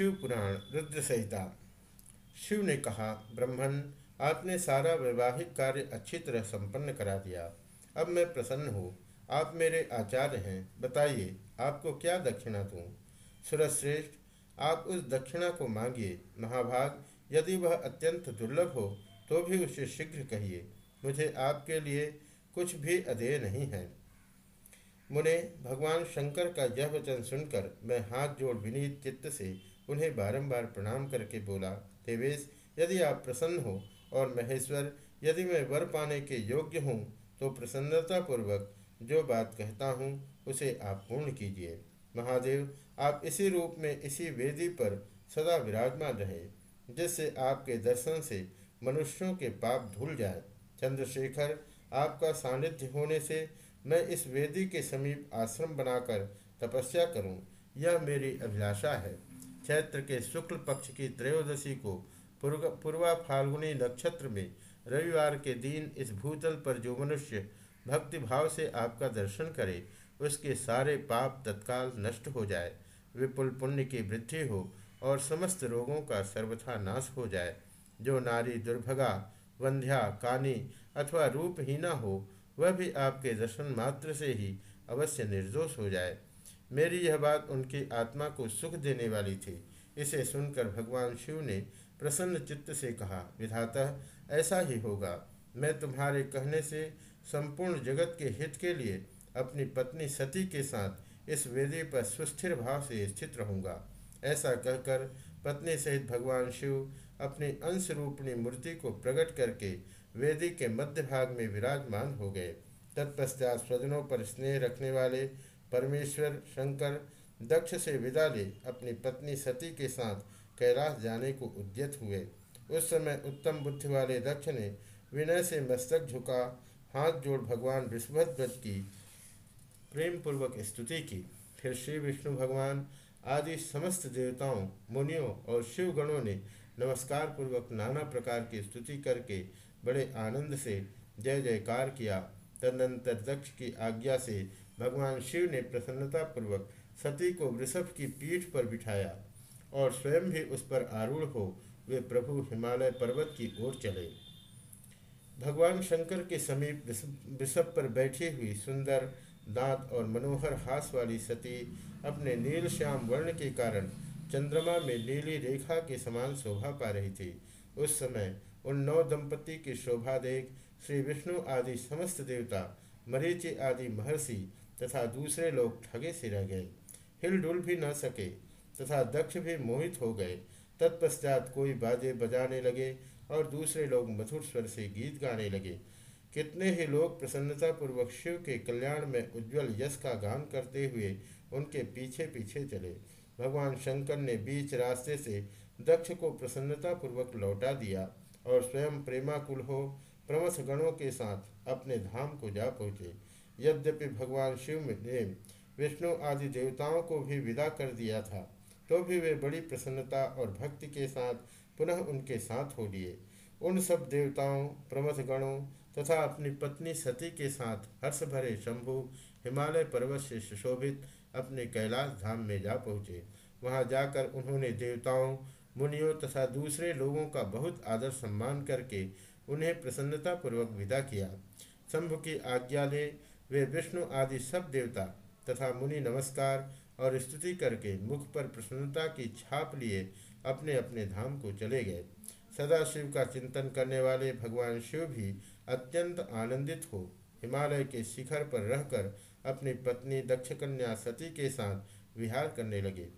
शिव पुराण रुद्र संहिता शिव ने कहा ब्रह्मण आपने सारा वैवाहिक कार्य अच्छी तरह संपन्न करा दिया। अब मैं प्रसन्न हूँ। आप मेरे आचार्य हैं। बताइए, आपको क्या दक्षिणा दूँ? सुरश्रेष्ठ, आप उस दक्षिणा को मांगिए। महाभाग, यदि वह अत्यंत दुर्लभ हो तो भी उसे शीघ्र कहिए। मुझे आपके लिए कुछ भी अधेय नहीं है। मुने, भगवान शंकर का यह वचन सुनकर मैं हाथ जोड़ विनीत चित्त से उन्हें बारंबार प्रणाम करके बोला देवेश यदि आप प्रसन्न हो और महेश्वर यदि मैं वर पाने के योग्य हूँ तो प्रसन्नतापूर्वक जो बात कहता हूँ उसे आप पूर्ण कीजिए। महादेव आप इसी रूप में इसी वेदी पर सदा विराजमान रहे जिससे आपके दर्शन से मनुष्यों के पाप धुल जाए। चंद्रशेखर आपका सानिध्य होने से मैं इस वेदी के समीप आश्रम बनाकर तपस्या करूँ, यह मेरी अभिलाषा है। चैत्र के शुक्ल पक्ष की त्रयोदशी को पूर्वा फाल्गुनी नक्षत्र में रविवार के दिन इस भूतल पर जो मनुष्य भक्ति भाव से आपका दर्शन करे, उसके सारे पाप तत्काल नष्ट हो जाए, विपुल पुण्य की वृद्धि हो और समस्त रोगों का सर्वथा नाश हो जाए। जो नारी दुर्भगा, वंध्या, कानी अथवा रूपहीना हो, वह भी आपके दर्शन मात्र से ही अवश्य निर्दोष हो जाए। मेरी यह बात उनकी आत्मा को सुख देने वाली थी। इसे सुनकर भगवान शिव ने प्रसन्न चित्त से कहा, विधाता, ऐसा ही होगा। मैं तुम्हारे कहने से संपूर्ण जगत के हित के लिए अपनी पत्नी सती के साथ इस वेदी पर सुस्थिर भाव से स्थित रहूँगा। ऐसा कहकर पत्नी सहित भगवान शिव अपनी अंश रूपणी मूर्ति को प्रकट करके वेदी के मध्य भाग में विराजमान हो गए। तत्पश्चात स्वजनों पर स्नेह रखने वाले परमेश्वर शंकर दक्ष से विदा ले अपनी पत्नी सती के साथ कैलाश जाने को उद्यत हुए। उस समय उत्तम बुद्धि वाले दक्ष ने विनय से मस्तक झुका, हाथ जोड़ भगवान विश्वध्वज की प्रेम पूर्वक स्तुति की। फिर श्री विष्णु भगवान आदि समस्त देवताओं, मुनियों और शिव गणों ने नमस्कार पूर्वक नाना प्रकार की स्तुति करके बड़े आनंद से जय जयकार किया। तदनंतर दक्ष की आज्ञा से भगवान शिव ने प्रसन्नता पूर्वक सती को वृषभ की पीठ पर बिठाया और स्वयं भी उस पर आरूढ़ हो वे प्रभु हिमालय पर्वत की ओर चले। भगवान शंकर के समीप वृषभ पर बैठी हुई सुंदर, दांत और मनोहर हास वाली सती अपने नील श्याम वर्ण के कारण चंद्रमा में नीली रेखा के समान शोभा पा रही थी। उस समय उन नौ दंपति की शोभा देख श्री विष्णु आदि समस्त देवता, मरीचि आदि महर्षि तथा दूसरे लोग ठगे से रह गए। हिलडुल भी न सके तथा दक्ष भी मोहित हो गए। तत्पश्चात कोई बाजे बजाने लगे और दूसरे लोग मधुर स्वर से गीत गाने लगे। कितने ही लोग प्रसन्नतापूर्वक शिव के कल्याण में उज्जवल यश का गान करते हुए उनके पीछे पीछे चले। भगवान शंकर ने बीच रास्ते से दक्ष को प्रसन्नतापूर्वक लौटा दिया और स्वयं प्रेमाकुल हो प्रमथ गणों के साथ अपने धाम को जा पहुँचे। यद्यपि भगवान शिव ने विष्णु आदि देवताओं को भी विदा कर दिया था तो भी वे बड़ी प्रसन्नता और भक्ति के साथ पुनः उनके साथ हो लिए। उन सब देवताओं प्रमथ गणों तथा अपनी पत्नी सती के साथ हर्ष भरे शंभु, हिमालय पर्वत से सुशोभित अपने कैलाश धाम में जा पहुँचे। वहाँ जाकर उन्होंने देवताओं, मुनियों तथा दूसरे लोगों का बहुत आदर सम्मान करके उन्हें प्रसन्नतापूर्वक विदा किया। शंभु की आज्ञा ले वे विष्णु आदि सब देवता तथा मुनि नमस्कार और स्तुति करके मुख पर प्रसन्नता की छाप लिए अपने अपने धाम को चले गए। सदा शिव का चिंतन करने वाले भगवान शिव भी अत्यंत आनंदित हो हिमालय के शिखर पर रहकर अपनी पत्नी दक्ष कन्या सती के साथ विहार करने लगे।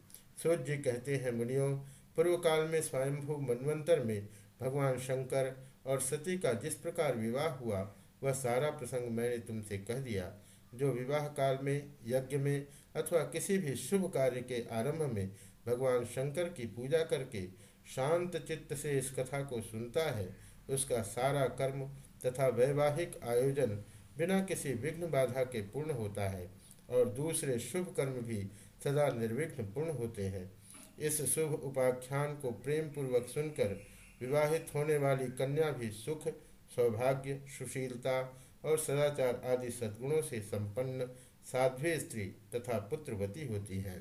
सूर्य कहते हैं, मुनियों पूर्व काल में स्वयंभू मनवंतर में भगवान शंकर और सती का जिस प्रकार विवाह हुआ वह सारा प्रसंग मैंने तुमसे कह दिया, जो विवाह काल में, यज्ञ में अथवा किसी भी शुभ कार्य के आरंभ में भगवान शंकर की पूजा करके शांत चित्त से इस कथा को सुनता है, उसका सारा कर्म तथा वैवाहिक आयोजन बिना किसी विघ्न बाधा के पूर्ण होता है और दूसरे शुभ कर्म भी सदा निर्विघ्न पूर्ण होते हैं। इस शुभ उपाख्यान को प्रेम पूर्वक सुनकर विवाहित होने वाली कन्या भी सुख सौभाग्य सुशीलता और सदाचार आदि सद्गुणों से संपन्न साध्वी स्त्री तथा पुत्रवती होती है।